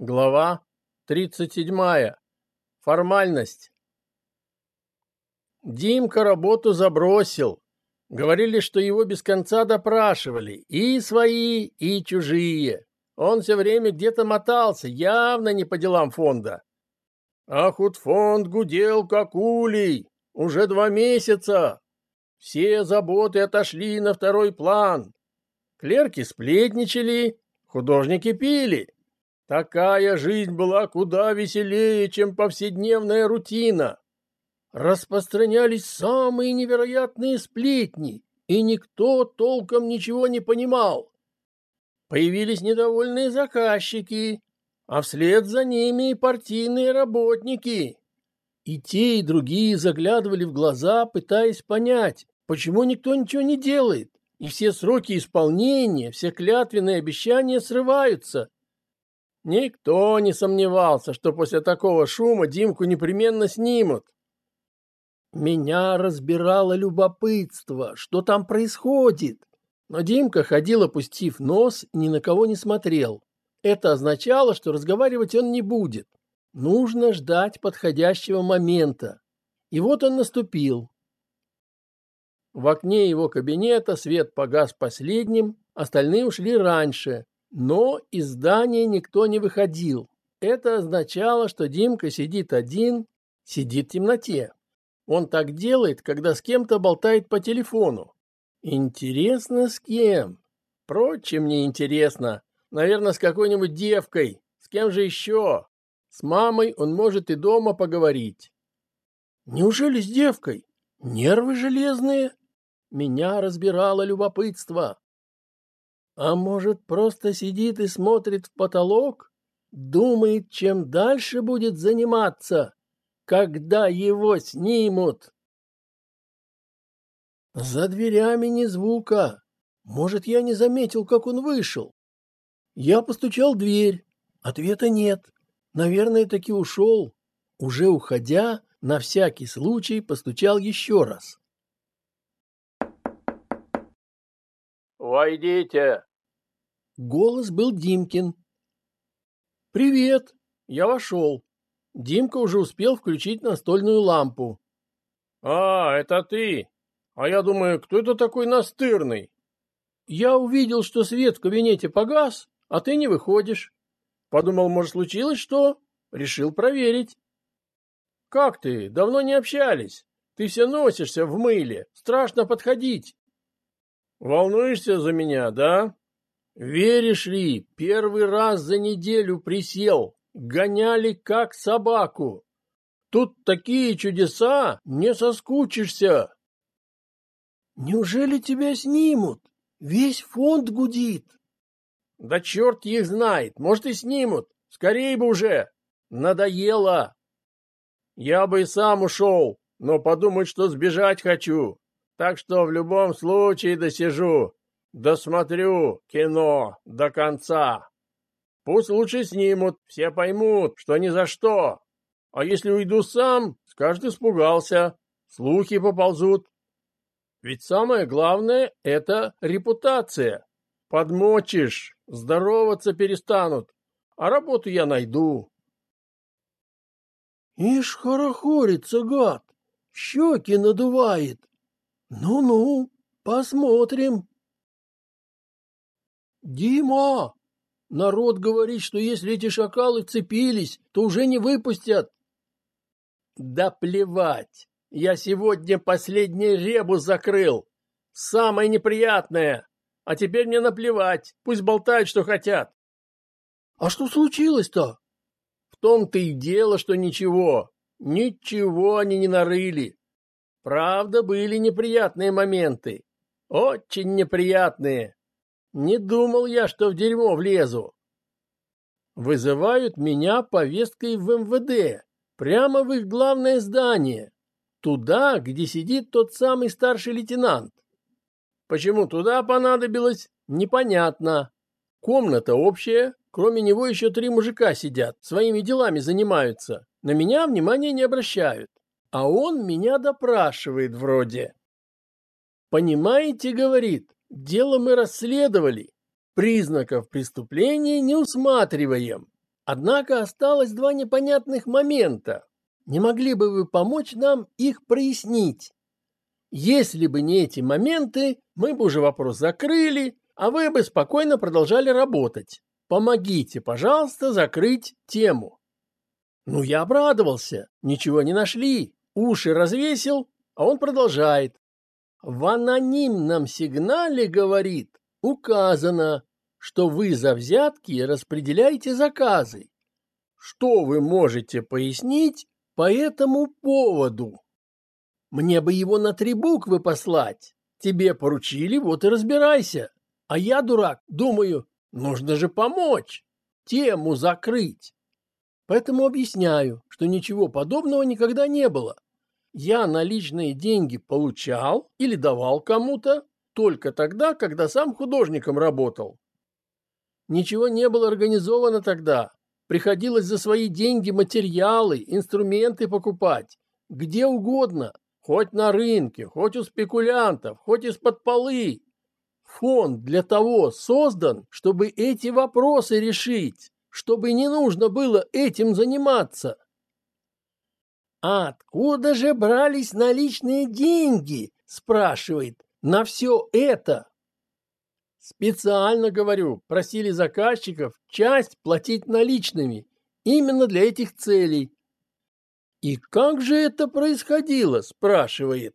Глава 37. Формальность. Димка работу забросил. Говорили, что его без конца допрашивали. И свои, и чужие. Он все время где-то мотался, явно не по делам фонда. А фонд гудел, как улей. Уже два месяца. Все заботы отошли на второй план. Клерки сплетничали, художники пили. Такая жизнь была куда веселее, чем повседневная рутина. Распространялись самые невероятные сплетни, и никто толком ничего не понимал. Появились недовольные заказчики, а вслед за ними и партийные работники. И те, и другие заглядывали в глаза, пытаясь понять, почему никто ничего не делает, и все сроки исполнения, все клятвенные обещания срываются, Никто не сомневался, что после такого шума Димку непременно снимут. Меня разбирало любопытство, что там происходит. Но Димка ходил, опустив нос, и ни на кого не смотрел. Это означало, что разговаривать он не будет. Нужно ждать подходящего момента. И вот он наступил. В окне его кабинета свет погас последним, остальные ушли раньше, но из здания никто не выходил. Это означало, что Димка сидит один, сидит в темноте. Он так делает, когда с кем-то болтает по телефону. Интересно, с кем? Впрочем, не интересно. Наверное, с какой-нибудь девкой. С кем же еще? С мамой он может и дома поговорить. Неужели с девкой? Нервы железные? Меня разбирало любопытство. А может, просто сидит и смотрит в потолок? Думает, чем дальше будет заниматься, когда его снимут. За дверями ни звука. Может, я не заметил, как он вышел. Я постучал в дверь. Ответа нет. Наверное, таки ушел. Уже уходя, на всякий случай постучал еще раз. «Войдите!» Голос был Димкин. «Привет!» Я вошел. Димка уже успел включить настольную лампу. «А, это ты! А я думаю, кто это такой настырный?» «Я увидел, что свет в кабинете погас, а ты не выходишь. Подумал, может, случилось что? Решил проверить». «Как ты? Давно не общались. Ты все носишься в мыле. Страшно подходить». «Волнуешься за меня, да?» Веришь ли, первый раз за неделю присел, гоняли как собаку. Тут такие чудеса, не соскучишься. Неужели тебя снимут? Весь фонд гудит. Да черт их знает, может и снимут. Скорее бы уже. Надоело. Я бы и сам ушел, но подумать, что сбежать хочу. Так что в любом случае досижу. Досмотрю кино до конца. Пусть лучше снимут, все поймут, что ни за что. А если уйду сам, скажет, испугался, слухи поползут. Ведь самое главное — это репутация. Подмочишь, здороваться перестанут, а работу я найду. Ишь, хорохорится, гад, щеки надувает. Ну-ну, посмотрим. «Дима! Народ говорит, что если эти шакалы цепились, то уже не выпустят!» «Да плевать! Я сегодня последний ребус закрыл! Самое неприятное! А теперь мне наплевать, пусть болтают, что хотят!» «А что случилось-то?» «В том-то и дело, что ничего, ничего они не нарыли. Правда, были неприятные моменты, очень неприятные. Не думал я, что в дерьмо влезу. Вызывают меня повесткой в МВД, прямо в их главное здание, туда, где сидит тот самый старший лейтенант. Почему туда понадобилось, непонятно. Комната общая, кроме него еще три мужика сидят, своими делами занимаются. На меня внимания не обращают. А он меня допрашивает вроде. Понимаете, говорит, Дело мы расследовали, признаков преступления не усматриваем. Однако осталось два непонятных момента. Не могли бы вы помочь нам их прояснить? Если бы не эти моменты, мы бы уже вопрос закрыли, а вы бы спокойно продолжали работать. Помогите, пожалуйста, закрыть тему. Ну, я обрадовался. Ничего не нашли. Уши развесил, а он продолжает. В анонимном сигнале, говорит, указано, что вы за взятки распределяете заказы. Что вы можете пояснить по этому поводу? Мне бы его на три буквы послать. Тебе поручили, вот и разбирайся. А я, дурак, думаю, нужно же помочь, тему закрыть. Поэтому объясняю, что ничего подобного никогда не было. Я наличные деньги получал или давал кому-то только тогда, когда сам художником работал. Ничего не было организовано тогда. Приходилось за свои деньги материалы, инструменты покупать. Где угодно. Хоть на рынке, хоть у спекулянтов, хоть из-под полы. Фонд для того создан, чтобы эти вопросы решить, чтобы не нужно было этим заниматься. «Откуда же брались наличные деньги?» – спрашивает. «На все это?» Специально говорю, просили заказчиков часть платить наличными, именно для этих целей. И как же это происходило, спрашивает.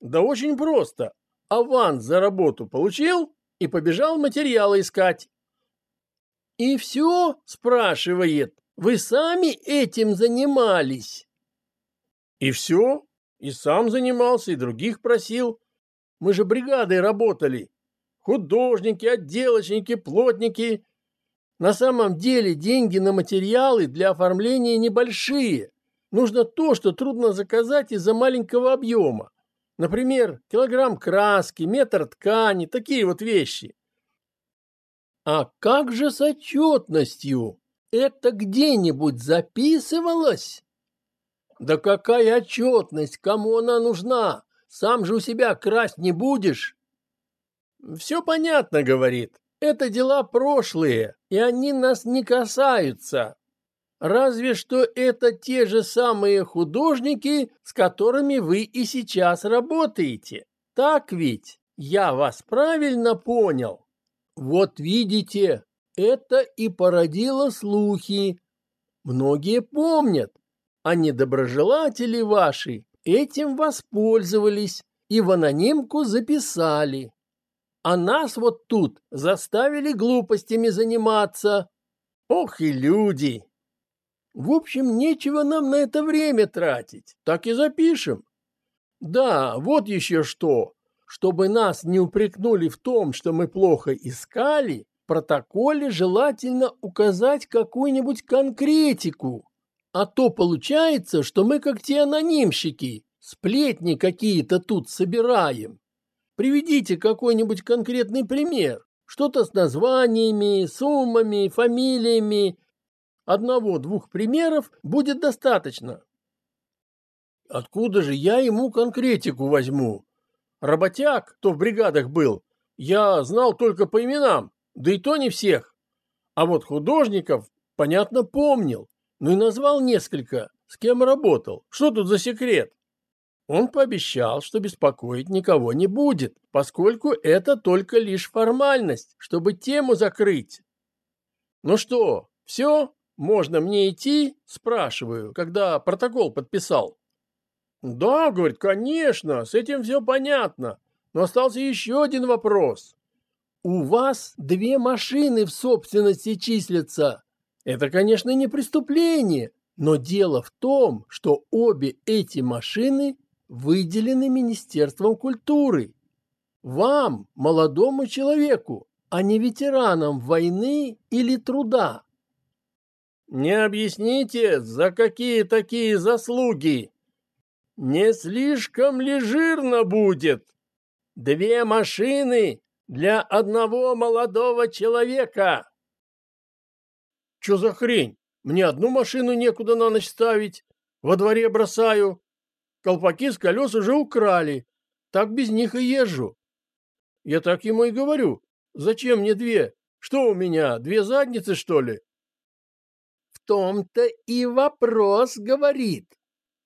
Да очень просто. Аванс за работу получил и побежал материалы искать. И все, спрашивает, вы сами этим занимались? И все, и сам занимался, и других просил. Мы же бригадой работали, художники, отделочники, плотники. На самом деле деньги на материалы для оформления небольшие. Нужно то, что трудно заказать из-за маленького объема. Например, килограмм краски, метр ткани, такие вот вещи. А как же с отчетностью? Это где-нибудь записывалось? Да какая отчетность? Кому она нужна? Сам же у себя красть не будешь. Все понятно, говорит. Это дела прошлые, и они нас не касаются. Разве что это те же самые художники, с которыми вы и сейчас работаете. Так ведь? Я вас правильно понял? Вот видите, это и породило слухи. Многие помнят, а недоброжелатели ваши этим воспользовались и в анонимку записали а нас вот тут заставили глупостями заниматься. Ох и люди! В общем, нечего нам на это время тратить, так и запишем. Да, вот еще что. Чтобы нас не упрекнули в том, что мы плохо искали, в протоколе желательно указать какую-нибудь конкретику. А то получается, что мы как те анонимщики, сплетни какие-то тут собираем. Приведите какой-нибудь конкретный пример. Что-то с названиями, суммами, фамилиями. Одного-двух примеров будет достаточно. Откуда же я ему конкретику возьму? Работяг, кто в бригадах был, я знал только по именам, да и то не всех. А вот художников, понятно, помнил, ну и назвал несколько, с кем работал. Что тут за секрет? Он пообещал, что беспокоить никого не будет, поскольку это только лишь формальность, чтобы тему закрыть. Ну что, все? Можно мне идти? Спрашиваю, когда протокол подписал. Да, говорит, конечно, с этим все понятно. Но остался еще один вопрос. У вас две машины в собственности числятся. Это, конечно, не преступление, но дело в том, что обе эти машины выделены Министерством культуры. Вам, молодому человеку, а не ветеранам войны или труда. Не объясните, за какие такие заслуги? Не слишком ли жирно будет? Две машины для одного молодого человека. Что за хрень? Мне одну машину некуда на ночь ставить. Во дворе бросаю, Колпаки с колес уже украли. Так без них и езжу. Я так ему и говорю. Зачем мне две? Что у меня, две задницы, что ли? том-то и вопрос, говорит.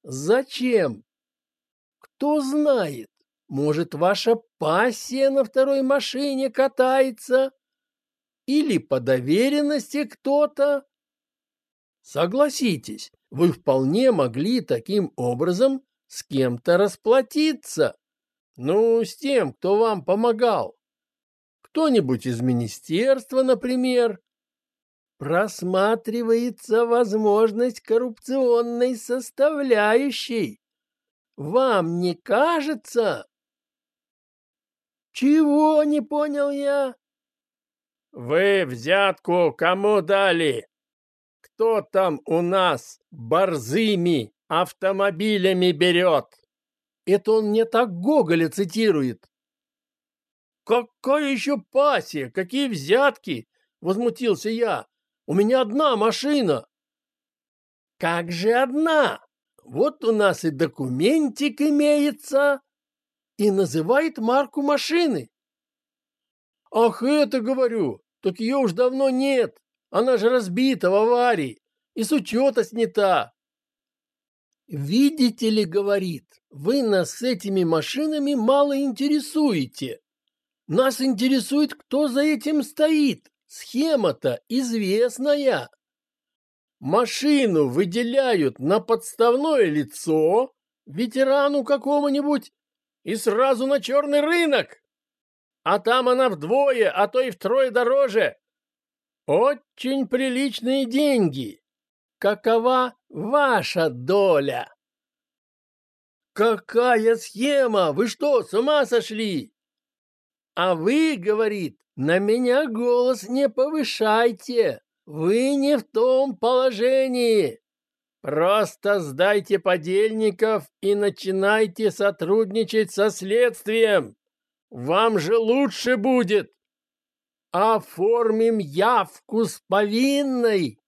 Зачем? Кто знает, может, ваша пассия на второй машине катается? Или по доверенности кто-то? Согласитесь, вы вполне могли таким образом с кем-то расплатиться. Ну, с тем, кто вам помогал. Кто-нибудь из министерства, например. Просматривается возможность коррупционной составляющей. Вам не кажется? Чего не понял я? Вы взятку кому дали? Кто там у нас борзыми автомобилями берет? Это он мне так Гоголя цитирует. Какая еще пассия? Какие взятки? Возмутился я. У меня одна машина. Как же одна? Вот у нас и документик имеется. И называет марку машины. Ах, это говорю, так ее уж давно нет. Она же разбита в аварии и с учета снята. Видите ли, говорит, вы нас с этими машинами мало интересуете. Нас интересует, кто за этим стоит. Схема-то известная. Машину выделяют на подставное лицо, ветерану какому-нибудь, и сразу на черный рынок. А там она вдвое, а то и втрое дороже. Очень приличные деньги. Какова ваша доля? Какая схема? Вы что, с ума сошли? А вы, говорит, на меня голос не повышайте. Вы не в том положении. Просто сдайте подельников и начинайте сотрудничать со следствием. Вам же лучше будет. Оформим явку с повинной.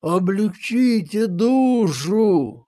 Облегчите душу,